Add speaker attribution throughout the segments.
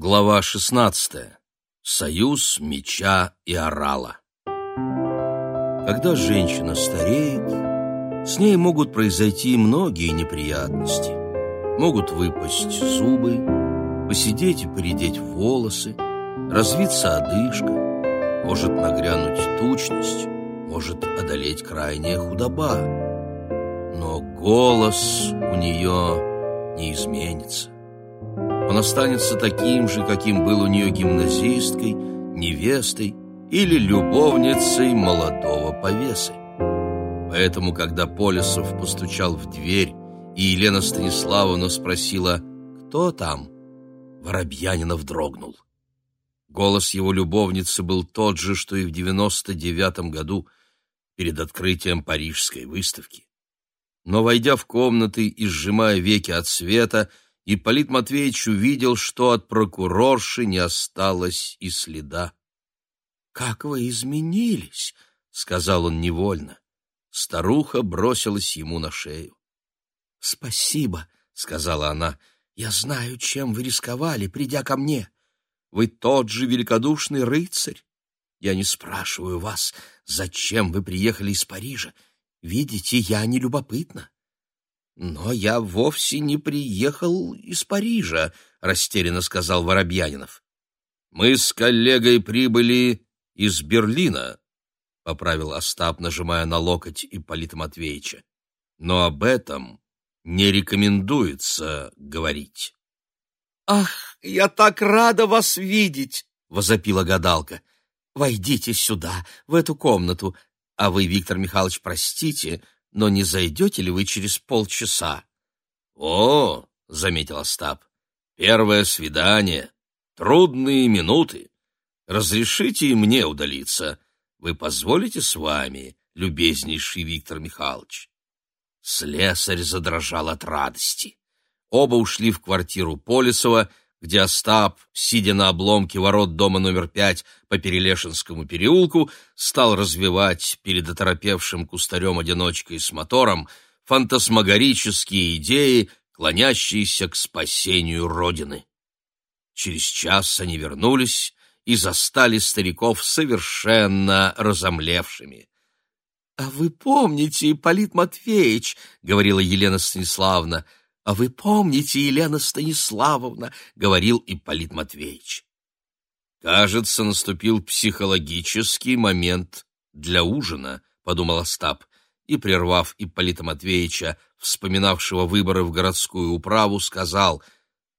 Speaker 1: Глава 16. Союз меча и орала. Когда женщина стареет, с ней могут произойти многие неприятности. Могут выпасть зубы, посидеть и поредеть волосы, развиться одышка, может нагрянуть тучность, может одолеть крайняя худоба. Но голос у нее не изменится. Он останется таким же, каким был у нее гимназисткой, невестой или любовницей молодого повесы. Поэтому, когда Полисов постучал в дверь, и Елена Станиславовна спросила «Кто там?», Воробьянинов дрогнул. Голос его любовницы был тот же, что и в девяносто девятом году, перед открытием Парижской выставки. Но, войдя в комнаты и сжимая веки от света, Ипполит Матвеевич увидел, что от прокурорши не осталось и следа. — Как вы изменились! — сказал он невольно. Старуха бросилась ему на шею. — Спасибо, — сказала она. — Я знаю, чем вы рисковали, придя ко мне. Вы тот же великодушный рыцарь. Я не спрашиваю вас, зачем вы приехали из Парижа. Видите, я не любопытна. «Но я вовсе не приехал из Парижа», — растерянно сказал Воробьянинов. «Мы с коллегой прибыли из Берлина», — поправил Остап, нажимая на локоть Ипполита Матвеевича. «Но об этом не рекомендуется говорить». «Ах, я так рада вас видеть!» — возопила гадалка. «Войдите сюда, в эту комнату. А вы, Виктор Михайлович, простите, но не зайдете ли вы через полчаса? — О, — заметил Остап, — первое свидание, трудные минуты. Разрешите и мне удалиться. Вы позволите с вами, любезнейший Виктор Михайлович? Слесарь задрожал от радости. Оба ушли в квартиру Полисова, где Остап, сидя на обломке ворот дома номер пять по Перелешинскому переулку, стал развивать перед оторопевшим кустарем-одиночкой с мотором фантасмагорические идеи, клонящиеся к спасению Родины. Через час они вернулись и застали стариков совершенно разомлевшими. — А вы помните, Ипполит Матвеевич, — говорила Елена Станиславовна, — «А вы помните, Елена Станиславовна?» — говорил Ипполит Матвеевич. «Кажется, наступил психологический момент для ужина», — подумал Остап, и, прервав Ипполита Матвеевича, вспоминавшего выборы в городскую управу, сказал,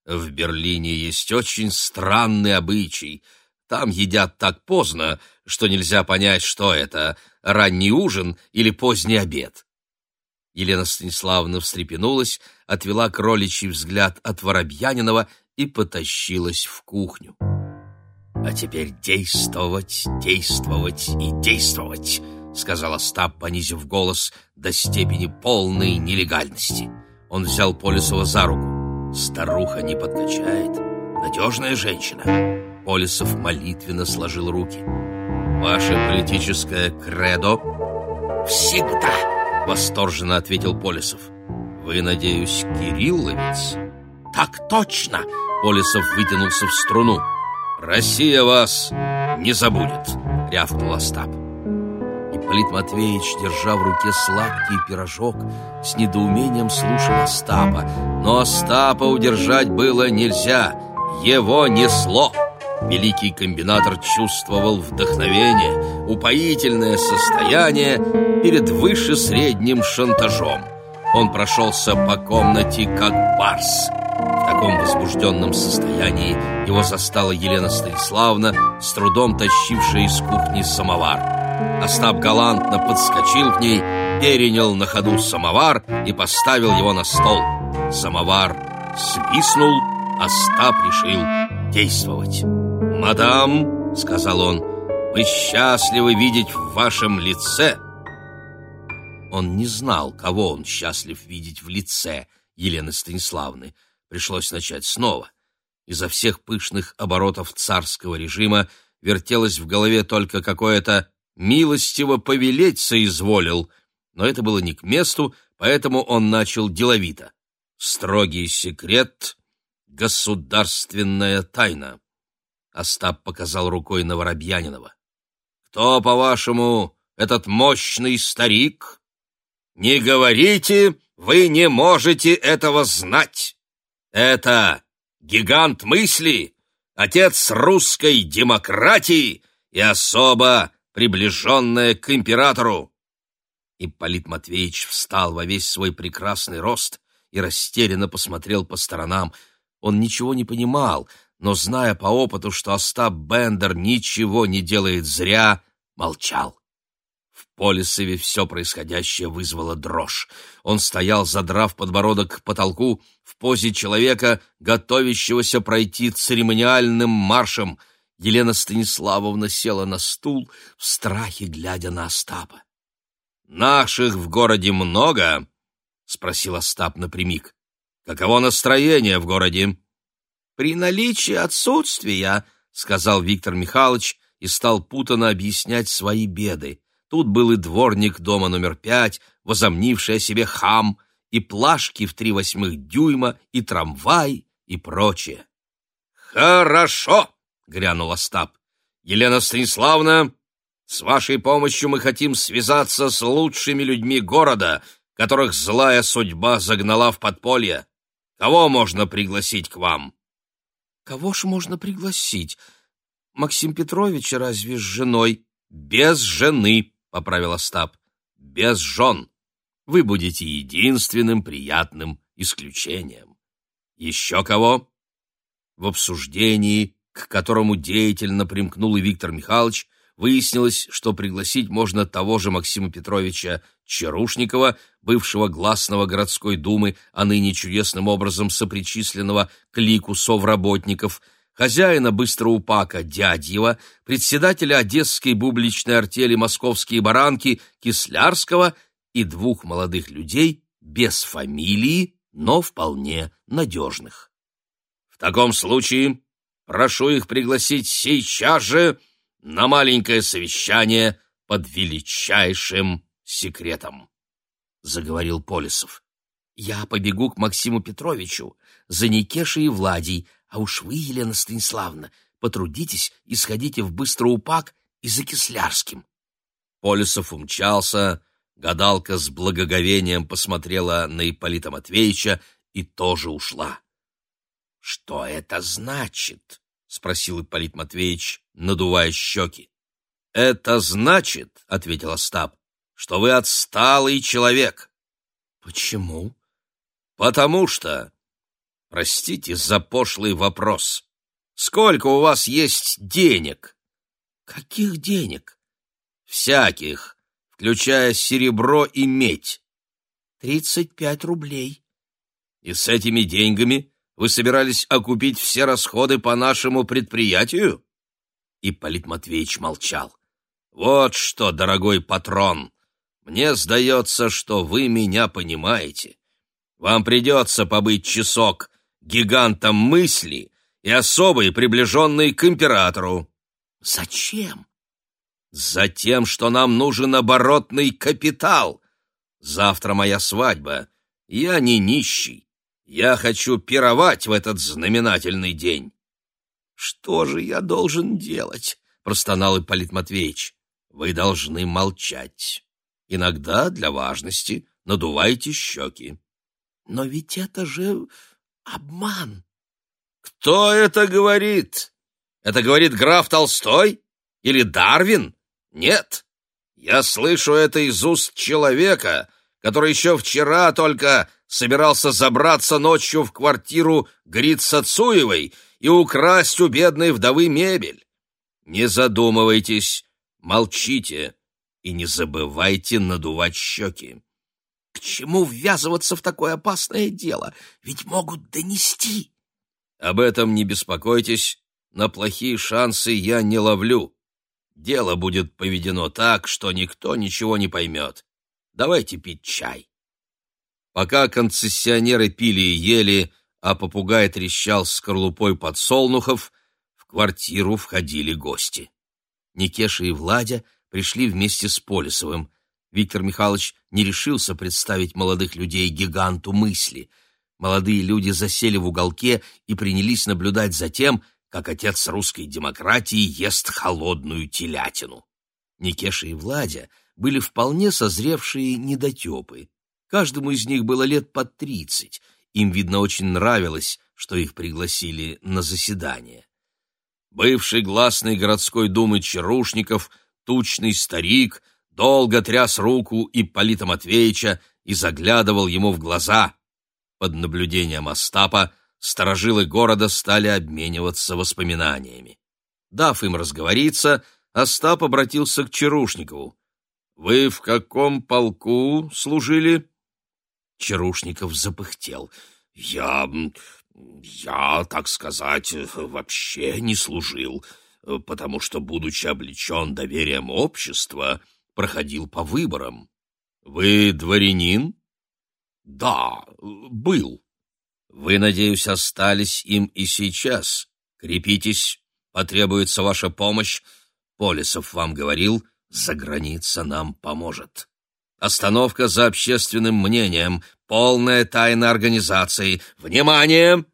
Speaker 1: «В Берлине есть очень странный обычай. Там едят так поздно, что нельзя понять, что это — ранний ужин или поздний обед». Елена Станиславовна встрепенулась, отвела кроличий взгляд от Воробьянинова и потащилась в кухню. «А теперь действовать, действовать и действовать», — сказал Остап, понизив голос до степени полной нелегальности. Он взял Полисова за руку. «Старуха не подкачает. Надежная женщина». Полисов молитвенно сложил руки. «Ваше политическое кредо?» «Всегда!» Восторженно ответил Полисов. Вы, надеюсь, Кирилловец? Так точно! Полисов вытянулся в струну. Россия вас не забудет, рявкнул Остап. Ипполит Матвеевич, держа в руке сладкий пирожок, с недоумением слушал Остапа. Но Остапа удержать было нельзя, его несло. Великий комбинатор чувствовал вдохновение, упоительное состояние перед выше средним шантажом. Он прошелся по комнате, как барс. В таком возбужденном состоянии его застала Елена Станиславна, с трудом тащившая из кухни самовар. Остап галантно подскочил к ней, перенял на ходу самовар и поставил его на стол. Самовар свистнул, Остап решил действовать. «Мадам», — сказал он, — «мы счастливы видеть в вашем лице». Он не знал, кого он счастлив видеть в лице Елены Станиславны. Пришлось начать снова. Изо всех пышных оборотов царского режима вертелось в голове только какое-то «милостиво повелеть соизволил», но это было не к месту, поэтому он начал деловито. «Строгий секрет государственная тайна. Остап показал рукой на Воробьянинова. Кто, по-вашему, этот мощный старик? Не говорите, вы не можете этого знать. Это гигант мысли, отец русской демократии и особо приближенная к императору. Ипполит Матвеевич встал во весь свой прекрасный рост и растерянно посмотрел по сторонам. Он ничего не понимал, но, зная по опыту, что Остап Бендер ничего не делает зря, молчал. В Полисове все происходящее вызвало дрожь. Он стоял, задрав подбородок к потолку, в позе человека, готовящегося пройти церемониальным маршем. Елена Станиславовна села на стул, в страхе глядя на Остапа. «Наших в городе много?» — спросил Остап напрямик. «Каково настроение в городе?» «При наличии отсутствия», — сказал Виктор Михайлович и стал путано объяснять свои беды. Тут был и дворник дома номер пять, возомнивший о себе хам, и плашки в три восьмых дюйма, и трамвай, и прочее. «Хорошо!» — грянул Остап. «Елена Станиславовна, с вашей помощью мы хотим связаться с лучшими людьми города, которых злая судьба загнала в подполье. Кого можно пригласить к вам?»
Speaker 2: Кого ж можно пригласить? Максим Петрович разве с женой?
Speaker 1: Без жены, поправил Остап. Без жен. Вы будете единственным приятным исключением. Еще кого? В обсуждении, к которому деятельно примкнул и Виктор Михайлович, выяснилось, что пригласить можно того же Максима Петровича Чарушникова, бывшего гласного городской думы, а ныне чудесным образом сопричисленного к лику совработников, хозяина Быстроупака Дядьева, председателя Одесской бубличной артели «Московские баранки» Кислярского и двух молодых людей без фамилии, но вполне надежных. В таком случае прошу их пригласить сейчас же на маленькое совещание под величайшим секретом, — заговорил Полисов.
Speaker 2: — Я побегу к Максиму Петровичу за Никешей и Владей, а уж вы, Елена Станиславовна, потрудитесь и сходите в Быстроупак и за Кислярским.
Speaker 1: Полисов умчался, гадалка с благоговением посмотрела на Ипполита Матвеевича и тоже ушла. — Что это значит? — спросил Ипполит Матвеевич, надувая щеки. — Это значит, — ответил Остап, что вы отсталый человек.
Speaker 2: Почему?
Speaker 1: Потому что... Простите за пошлый вопрос. Сколько у вас есть денег?
Speaker 2: Каких денег?
Speaker 1: Всяких, включая серебро и медь.
Speaker 2: Тридцать пять рублей.
Speaker 1: И с этими деньгами вы собирались окупить все расходы по нашему предприятию? Ипполит Матвеевич молчал. Вот что, дорогой патрон, мне сдается, что вы меня понимаете. Вам придется побыть часок гигантом мысли и особой, приближенной к императору.
Speaker 2: Зачем?
Speaker 1: Затем, что нам нужен оборотный капитал. Завтра моя свадьба. Я не нищий. Я хочу пировать в этот знаменательный день.
Speaker 2: Что же я должен делать? простонал Ипполит Матвеевич.
Speaker 1: Вы должны молчать. Иногда для важности надувайте щеки.
Speaker 2: Но ведь это же обман.
Speaker 1: Кто это говорит? Это говорит граф Толстой? Или Дарвин? Нет. Я слышу это из уст человека, который еще вчера только собирался забраться ночью в квартиру Грицацуевой и украсть у бедной вдовы мебель. Не задумывайтесь, молчите и не забывайте надувать щеки.
Speaker 2: К чему ввязываться в такое опасное дело? Ведь могут донести.
Speaker 1: Об этом не беспокойтесь, на плохие шансы я не ловлю. Дело будет поведено так, что никто ничего не поймет. Давайте пить чай. Пока концессионеры пили и ели, а попугай трещал скорлупой подсолнухов, в квартиру входили гости. Никеша и Владя — пришли вместе с Полисовым. Виктор Михайлович не решился представить молодых людей гиганту мысли.
Speaker 2: Молодые люди засели в уголке и принялись наблюдать за тем, как отец русской демократии ест холодную телятину. Никеша и Владя были вполне созревшие недотепы. Каждому из них было лет под тридцать. Им, видно, очень нравилось, что их пригласили на заседание. Бывший гласный городской думы Чарушников, тучный старик, долго тряс руку Ипполита Матвеевича и заглядывал ему в глаза. Под наблюдением Остапа сторожилы города стали обмениваться воспоминаниями. Дав им разговориться, Остап обратился к Чарушникову. «Вы в каком полку служили?» Чарушников запыхтел. «Я... я, так сказать, вообще не служил, потому что, будучи облечен доверием общества, проходил по выборам. Вы дворянин?» «Да, был». «Вы, надеюсь, остались им и сейчас. Крепитесь, потребуется ваша помощь. Полисов вам говорил, за граница нам поможет. Остановка за общественным мнением, полная тайна организации. Внимание!»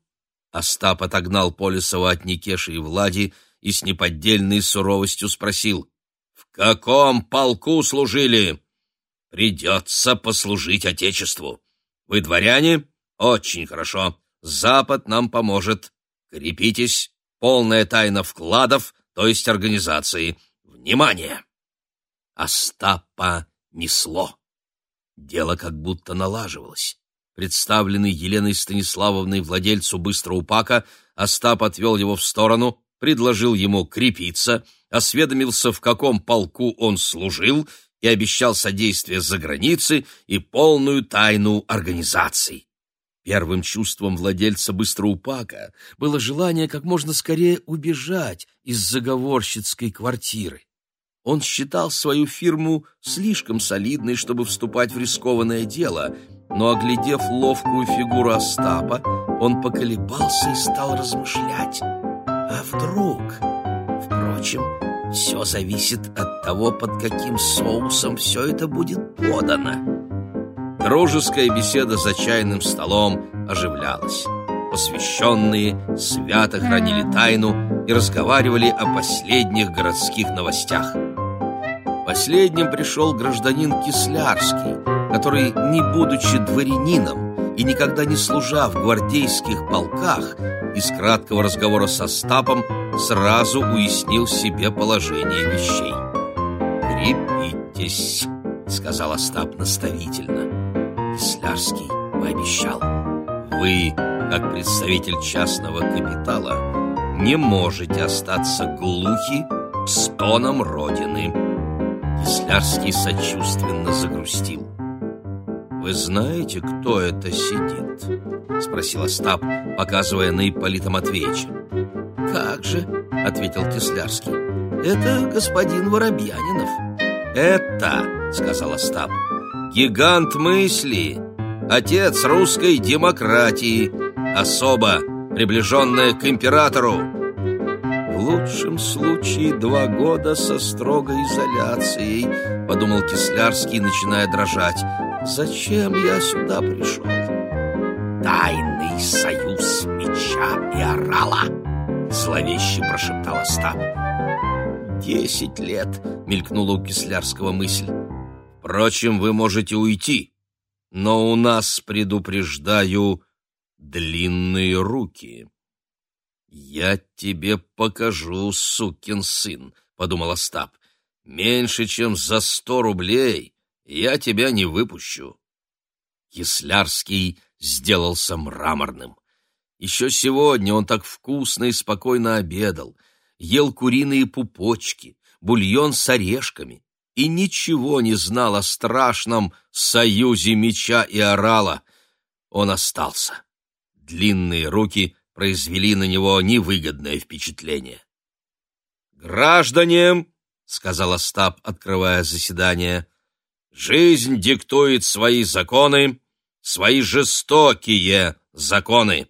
Speaker 2: Остап отогнал Полисова от Никеши и Влади и с неподдельной суровостью спросил, «В каком полку служили?» «Придется послужить Отечеству. Вы дворяне? Очень хорошо. Запад нам поможет. Крепитесь. Полная тайна вкладов, то есть организации. Внимание!» Остапа несло. Дело как будто налаживалось. Представленный Еленой Станиславовной владельцу быстроупака, Остап отвел его в сторону, предложил ему крепиться, осведомился, в каком полку он служил, и обещал содействие за границей и полную тайну организаций. Первым чувством владельца быстроупака было желание как можно скорее убежать из заговорщицкой квартиры. Он считал свою фирму слишком солидной, чтобы вступать в рискованное дело, но, оглядев ловкую фигуру Остапа, он поколебался и стал размышлять. А вдруг? Впрочем, все зависит от того, под каким соусом все это будет подано. Дружеская беседа за чайным столом оживлялась. Посвященные свято хранили тайну и разговаривали о последних городских новостях. Последним пришел гражданин Кислярский, который, не будучи дворянином и никогда не служа в гвардейских полках, из краткого разговора со Стапом сразу уяснил себе положение вещей. «Крепитесь», — сказал Остап наставительно. Кислярский пообещал. «Вы, как представитель частного капитала, не можете остаться глухи с тоном Родины». Кислярский сочувственно загрустил. «Вы знаете, кто это сидит?» — спросил Остап, показывая на Ипполита Матвеевича. «Как же?» — ответил Кислярский. «Это господин Воробьянинов». «Это, — сказал Остап, — гигант мысли, отец русской демократии, особо приближенная к императору, в лучшем случае два года со строгой изоляцией, подумал Кислярский, начиная дрожать. Зачем я сюда пришел? Тайный союз меча и орала, зловеще прошептал Остап. Десять лет, мелькнула у Кислярского мысль. Впрочем, вы можете уйти, но у нас, предупреждаю, длинные руки. «Я тебе покажу, сукин сын», — подумал Остап. «Меньше, чем за сто рублей я тебя не выпущу». Кислярский сделался мраморным. Еще сегодня он так вкусно и спокойно обедал, ел куриные пупочки, бульон с орешками и ничего не знал о страшном союзе меча и орала. Он остался. Длинные руки произвели на него невыгодное впечатление. «Граждане!» — сказал Остап, открывая заседание. «Жизнь диктует свои законы, свои жестокие законы.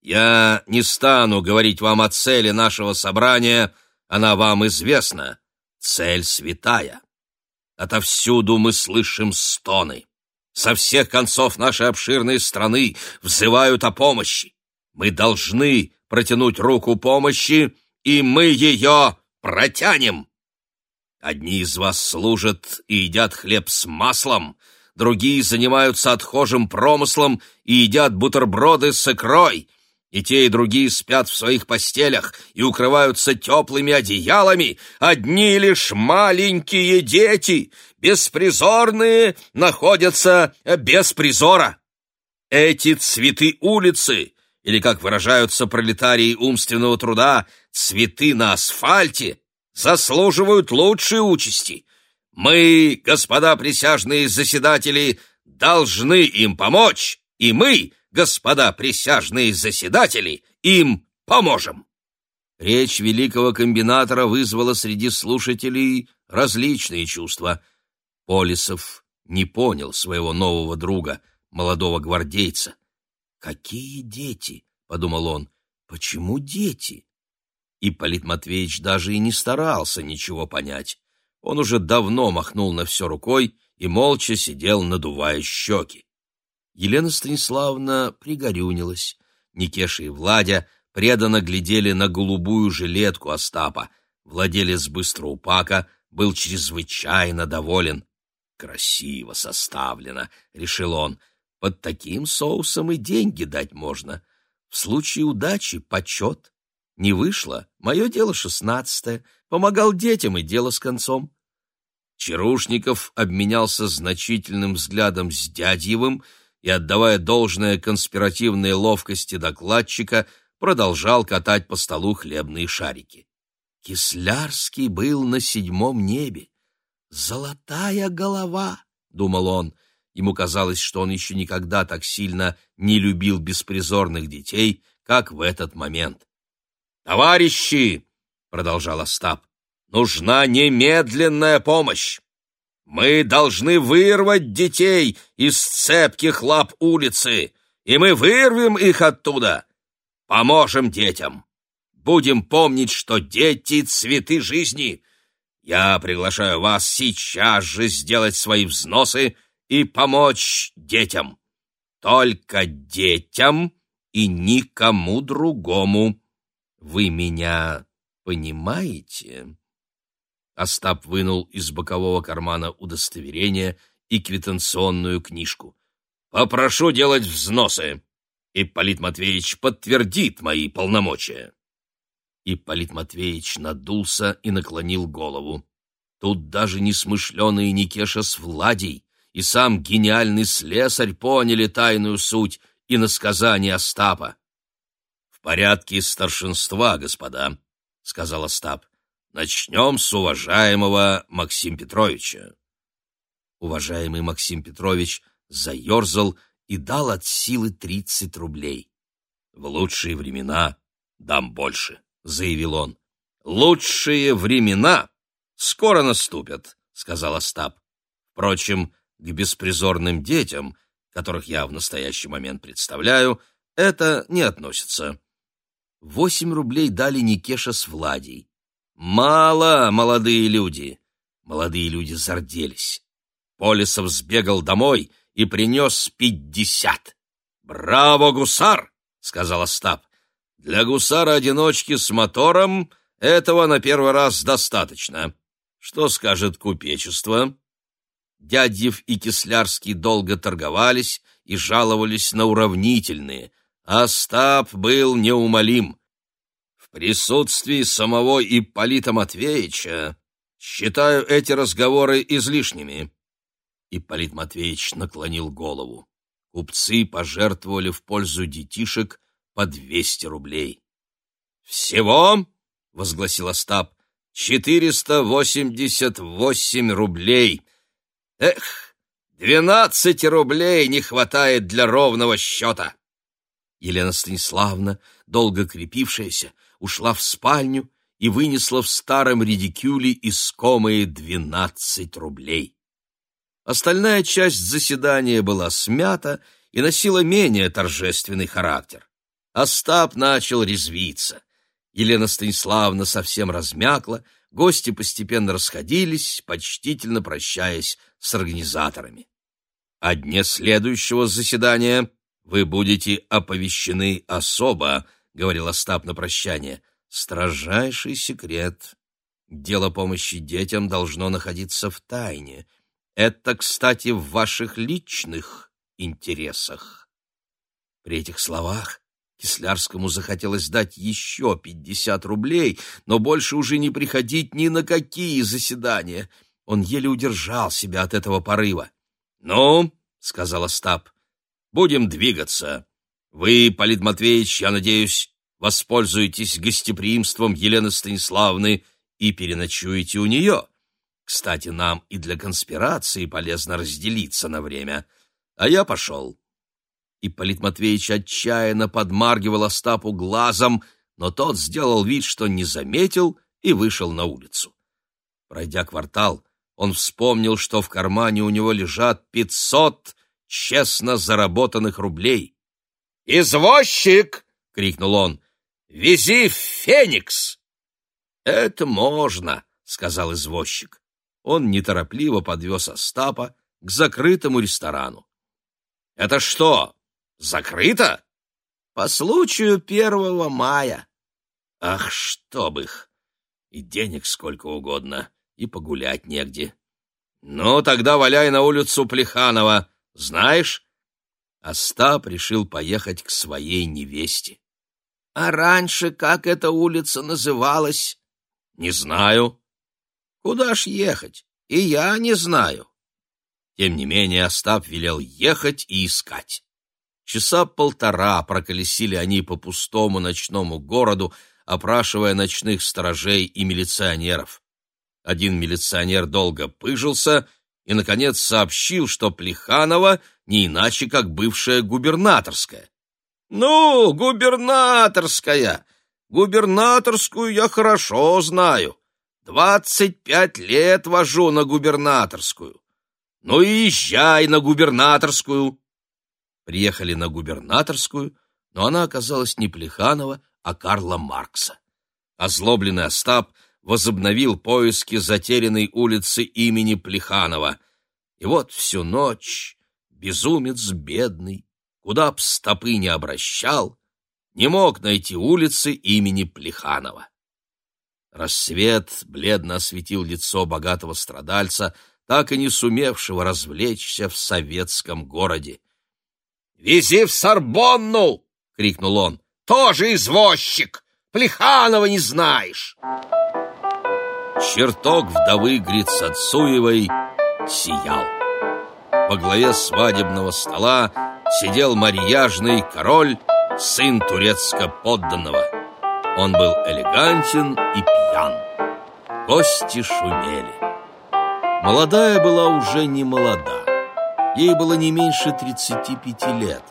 Speaker 2: Я не стану говорить вам о цели нашего собрания, она вам известна. Цель святая. Отовсюду мы слышим стоны. со всех концов нашей обширной страны взывают о помощи. Мы должны протянуть руку помощи, и мы ее протянем. Одни из вас служат и едят хлеб с маслом, другие занимаются отхожим промыслом и едят бутерброды с икрой, и те, и другие спят в своих постелях и укрываются теплыми одеялами, одни лишь маленькие дети, беспризорные, находятся без призора. Эти цветы улицы, или, как выражаются пролетарии умственного труда, цветы на асфальте, заслуживают лучшей участи. Мы, господа присяжные заседатели, должны им помочь, и мы, господа присяжные заседатели, им поможем. Речь великого комбинатора вызвала среди слушателей различные чувства. Полисов не понял своего нового друга, молодого гвардейца. «Какие дети?» — подумал он. «Почему дети?» И Полит Матвеевич даже и не старался ничего понять. Он уже давно махнул на все рукой и молча сидел, надувая щеки. Елена Станиславовна пригорюнилась. Никеша и Владя преданно глядели на голубую жилетку Остапа. Владелец быстроупака был чрезвычайно доволен. «Красиво составлено», — решил он. «Под таким соусом и деньги дать можно. В случае удачи — почет. Не вышло, мое дело шестнадцатое. Помогал детям и дело с концом». Чарушников обменялся значительным взглядом с Дядьевым — и, отдавая должное конспиративной ловкости докладчика, продолжал катать по столу хлебные шарики. Кислярский был на седьмом небе. «Золотая голова!» — думал он. Ему казалось, что он еще никогда так сильно не любил беспризорных детей, как в этот момент. «Товарищи!» — продолжал Остап. «Нужна немедленная помощь! Мы должны вырвать детей из цепких лап улицы, и мы вырвем их оттуда. Поможем детям. Будем помнить, что дети — цветы жизни. Я приглашаю вас сейчас же сделать свои взносы и помочь детям. Только детям и никому другому. Вы меня понимаете?» Остап вынул из бокового кармана удостоверение и квитанционную книжку. «Попрошу делать взносы. Ипполит Матвеевич подтвердит мои полномочия». Ипполит Матвеевич надулся и наклонил голову. Тут даже несмышленый Никеша с Владей и сам гениальный слесарь поняли тайную суть и насказание Остапа. «В порядке старшинства, господа», — сказал Остап. Начнем с уважаемого Максим Петровича. Уважаемый Максим Петрович заерзал и дал от силы тридцать рублей. В лучшие времена дам больше, заявил он. Лучшие времена скоро наступят, сказал Остап. Впрочем, к беспризорным детям, которых я в настоящий момент представляю, это не относится. Восемь рублей дали Никеша с Владей. «Мало, молодые люди!» Молодые люди зарделись. Полисов сбегал домой и принес пятьдесят. «Браво, гусар!» — сказал Остап. «Для гусара-одиночки с мотором этого на первый раз достаточно. Что скажет купечество?» Дядьев и Кислярский долго торговались и жаловались на уравнительные. Остап был неумолим присутствии самого Ипполита Матвеевича считаю эти разговоры излишними. Ипполит Матвеевич наклонил голову. Купцы пожертвовали в пользу детишек по двести рублей. «Всего?» — возгласил Остап. «Четыреста восемьдесят восемь рублей! Эх, двенадцати рублей не хватает для ровного счета!» Елена Станиславна, долго крепившаяся, ушла в спальню и вынесла в старом редикюле искомые двенадцать рублей. Остальная часть заседания была смята и носила менее торжественный характер. Остап начал резвиться. Елена Станиславовна совсем размякла, гости постепенно расходились, почтительно прощаясь с организаторами. О дне следующего заседания вы будете оповещены особо, — говорил Остап на прощание. Строжайший секрет. Дело помощи детям должно находиться в тайне. Это, кстати, в ваших личных интересах. При этих словах Кислярскому захотелось дать еще пятьдесят рублей, но больше уже не приходить ни на какие заседания. Он еле удержал себя от этого порыва. «Ну, — сказал Остап, — будем двигаться. Вы, Полит Матвеевич, я надеюсь, воспользуетесь гостеприимством Елены Станиславны и переночуете у нее. Кстати, нам и для конспирации полезно разделиться на время. А я пошел». И Полит Матвеевич отчаянно подмаргивал Остапу глазом, но тот сделал вид, что не заметил, и вышел на улицу. Пройдя квартал, он вспомнил, что в кармане у него лежат пятьсот честно заработанных рублей. «Извозчик!» — крикнул он. «Вези в Феникс!» «Это можно», — сказал извозчик. Он неторопливо подвез Остапа к закрытому ресторану. «Это что, закрыто?» «По случаю первого мая». «Ах, чтоб их! И денег сколько угодно!» и погулять негде. Ну, тогда валяй на улицу Плеханова, знаешь? Остап решил поехать к своей невесте. А раньше как эта улица называлась? Не знаю. Куда ж ехать? И я не знаю. Тем не менее, Остап велел ехать и искать. Часа полтора проколесили они по пустому ночному городу, опрашивая ночных сторожей и милиционеров. Один милиционер долго пыжился и, наконец, сообщил, что Плеханова не иначе, как бывшая губернаторская. «Ну, губернаторская! Губернаторскую я хорошо знаю. Двадцать пять лет вожу на губернаторскую. Ну и езжай на губернаторскую!» Приехали на губернаторскую, но она оказалась не Плеханова, а Карла Маркса. Озлобленный Остап возобновил поиски затерянной улицы имени Плеханова. И вот всю ночь безумец бедный, куда б стопы не обращал, не мог найти улицы имени Плеханова. Рассвет бледно осветил лицо богатого страдальца, так и не сумевшего развлечься в советском городе. «Вези в Сорбонну!» — крикнул он. «Тоже извозчик! Плеханова не знаешь!» Чертог вдовы Грицацуевой сиял. Во главе свадебного стола сидел марьяжный король, сын турецко-подданного. Он был элегантен и пьян. Гости шумели. Молодая была уже не молода. Ей было не меньше 35 лет.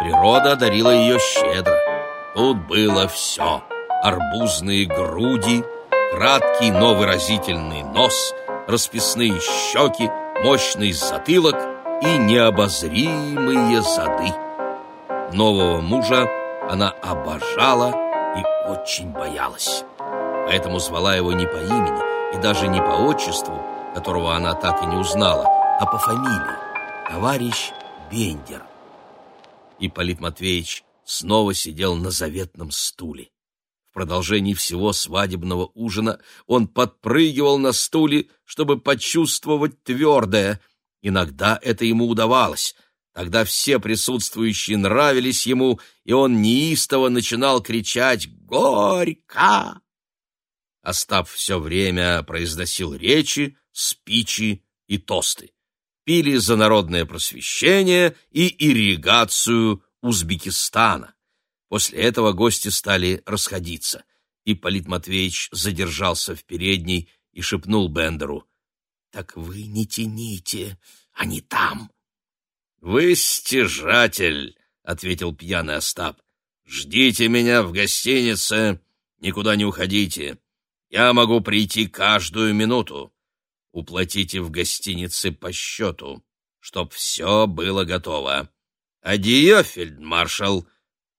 Speaker 2: Природа одарила ее щедро. Тут было все. Арбузные груди, краткий, но выразительный нос, расписные щеки, мощный затылок и необозримые зады. Нового мужа она обожала и очень боялась. Поэтому звала его не по имени и даже не по отчеству, которого она так и не узнала, а по фамилии – товарищ Бендер. И Полит Матвеевич снова сидел на заветном стуле. В продолжении всего свадебного ужина он подпрыгивал на стуле, чтобы почувствовать твердое. Иногда это ему удавалось. Тогда все присутствующие нравились ему, и он неистово начинал кричать «Горько!». Остап все время произносил речи, спичи и тосты. Пили за народное просвещение и ирригацию Узбекистана. После этого гости стали расходиться. И Полит Матвеевич задержался в передней и шепнул Бендеру. «Так вы не тяните, они там!» «Вы стяжатель!» — ответил пьяный Остап. «Ждите меня в гостинице, никуда не уходите. Я могу прийти каждую минуту. Уплатите в гостинице по счету, чтоб все было готово. Адьё, фельдмаршал!»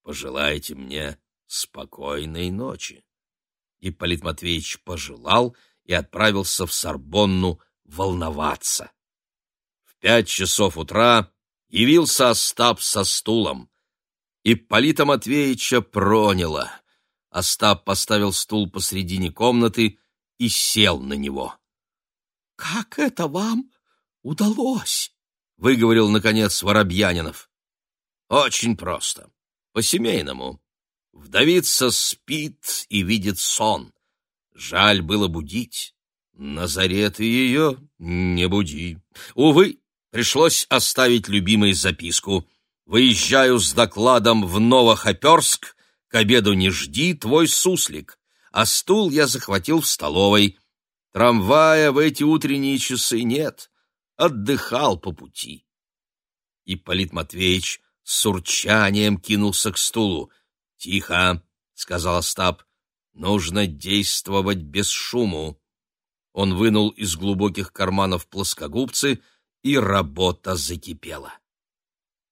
Speaker 2: Пожелайте мне спокойной ночи. И Полит Матвеевич пожелал и отправился в Сорбонну волноваться. В пять часов утра явился Остап со стулом. Ипполита Матвеевича проняло. Остап поставил стул посредине комнаты и сел на него. — Как это вам удалось? — выговорил, наконец, Воробьянинов. — Очень просто. По-семейному. Вдовица спит и видит сон. Жаль было будить. Назарет и ее не буди. Увы, пришлось оставить любимой записку. Выезжаю с докладом в Новохоперск, к обеду не жди, твой суслик. А стул я захватил в столовой. Трамвая в эти утренние часы нет. Отдыхал по пути. Ипполит Матвеевич с урчанием кинулся к стулу. «Тихо!» — сказал Остап. «Нужно действовать без шуму». Он вынул из глубоких карманов плоскогубцы, и работа закипела.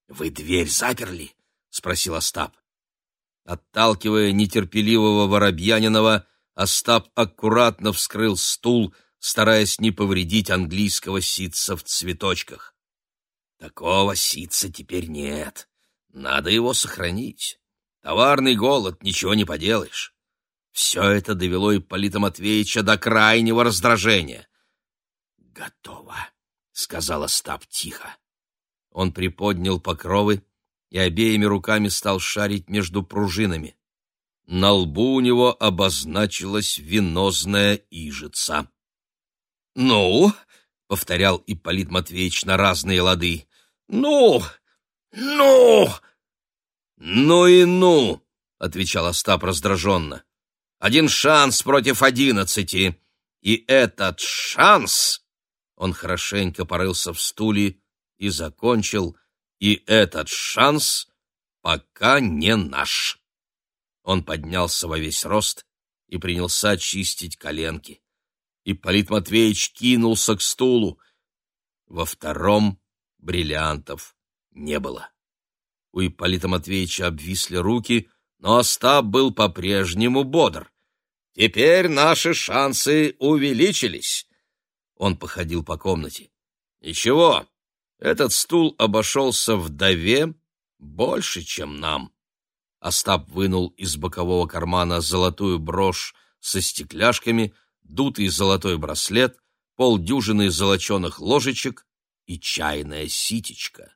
Speaker 2: «Вы дверь заперли?» — спросил Остап. Отталкивая нетерпеливого Воробьянинова, Остап аккуратно вскрыл стул, стараясь не повредить английского ситца в цветочках. «Такого ситца теперь нет. Надо его сохранить. Товарный голод, ничего не поделаешь. Все это довело Ипполита Матвеевича до крайнего раздражения. «Готово», — сказал Остап тихо. Он приподнял покровы и обеими руками стал шарить между пружинами. На лбу у него обозначилась венозная ижица. «Ну?» — повторял Ипполит Матвеевич на разные лады. «Ну! Ну!» «Ну и ну!» — отвечал Остап раздраженно. «Один шанс против одиннадцати. И этот шанс...» Он хорошенько порылся в стуле и закончил. «И этот шанс пока не наш». Он поднялся во весь рост и принялся чистить коленки. И Полит Матвеевич кинулся к стулу. Во втором бриллиантов не было. У Ипполита Матвеевича обвисли руки, но Остап был по-прежнему бодр. «Теперь наши шансы увеличились!» Он походил по комнате. «Ничего, этот стул обошелся вдове больше, чем нам». Остап вынул из бокового кармана золотую брошь со стекляшками, дутый золотой браслет, полдюжины золоченых ложечек и чайная ситечка.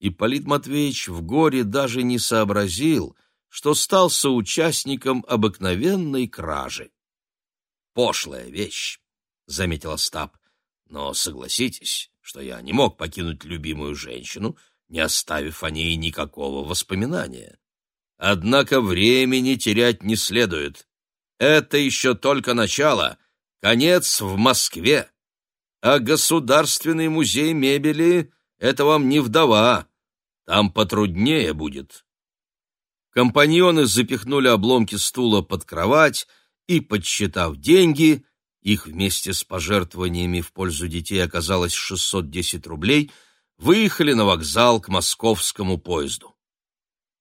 Speaker 2: Ипполит Матвеевич в горе даже не сообразил, что стал соучастником обыкновенной кражи. «Пошлая вещь», — заметил Остап, — «но согласитесь, что я не мог покинуть любимую женщину, не оставив о ней никакого воспоминания. Однако времени терять не следует. Это еще только начало, конец в Москве. А Государственный музей мебели — это вам не вдова, там потруднее будет. Компаньоны запихнули обломки стула под кровать и, подсчитав деньги, их вместе с пожертвованиями в пользу детей оказалось 610 рублей, выехали на вокзал к московскому поезду.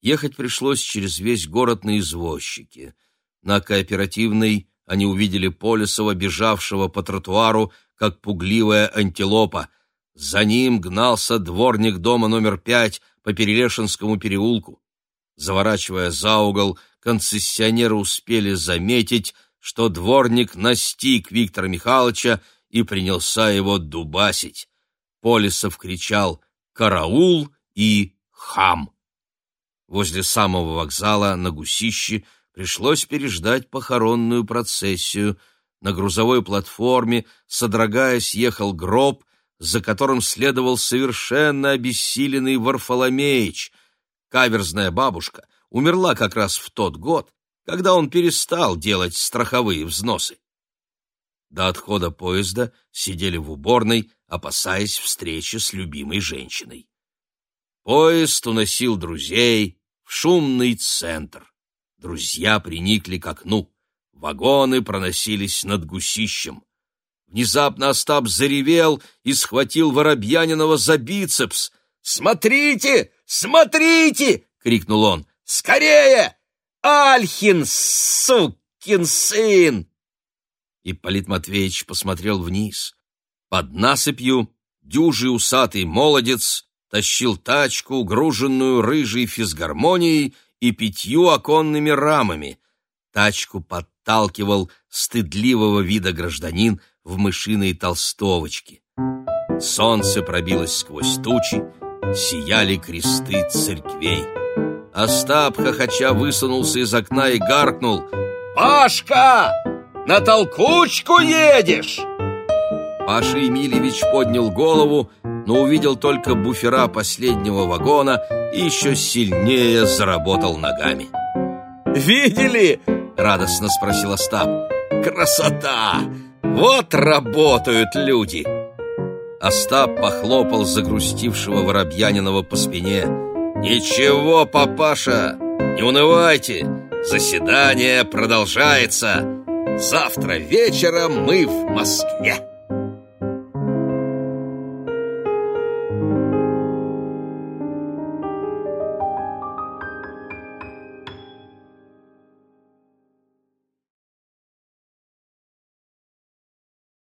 Speaker 2: Ехать пришлось через весь город на извозчике. На кооперативной они увидели Полесова, бежавшего по тротуару, как пугливая антилопа. За ним гнался дворник дома номер пять, по Перелешинскому переулку. Заворачивая за угол, концессионеры успели заметить, что дворник настиг Виктора Михайловича и принялся его дубасить. Полисов кричал «Караул!» и «Хам!». Возле самого вокзала на Гусище пришлось переждать похоронную процессию. На грузовой платформе, содрогаясь, ехал гроб, за которым следовал совершенно обессиленный Варфоломеич. Каверзная бабушка умерла как раз в тот год, когда он перестал делать страховые взносы. До отхода поезда сидели в уборной, опасаясь встречи с любимой женщиной. Поезд уносил друзей в шумный центр. Друзья приникли к окну. Вагоны проносились над гусищем. Внезапно Остап заревел и схватил Воробьянинова за бицепс. «Смотрите! Смотрите!» — крикнул он. «Скорее! Альхин, сукин сын!» Ипполит Матвеевич посмотрел вниз. Под насыпью дюжий усатый молодец тащил тачку, груженную рыжей физгармонией и пятью оконными рамами. Тачку подталкивал стыдливого вида гражданин в мышиной толстовочке. Солнце пробилось сквозь тучи, сияли кресты церквей. Остап, хохоча, высунулся из окна и гаркнул. «Пашка, на толкучку едешь?» Паша Емельевич поднял голову, но увидел только буфера последнего вагона и еще сильнее заработал ногами. «Видели?» — радостно спросил Остап. «Красота! Вот работают люди!» Остап похлопал загрустившего Воробьянинова по спине. «Ничего, папаша, не унывайте, заседание продолжается. Завтра вечером мы в Москве».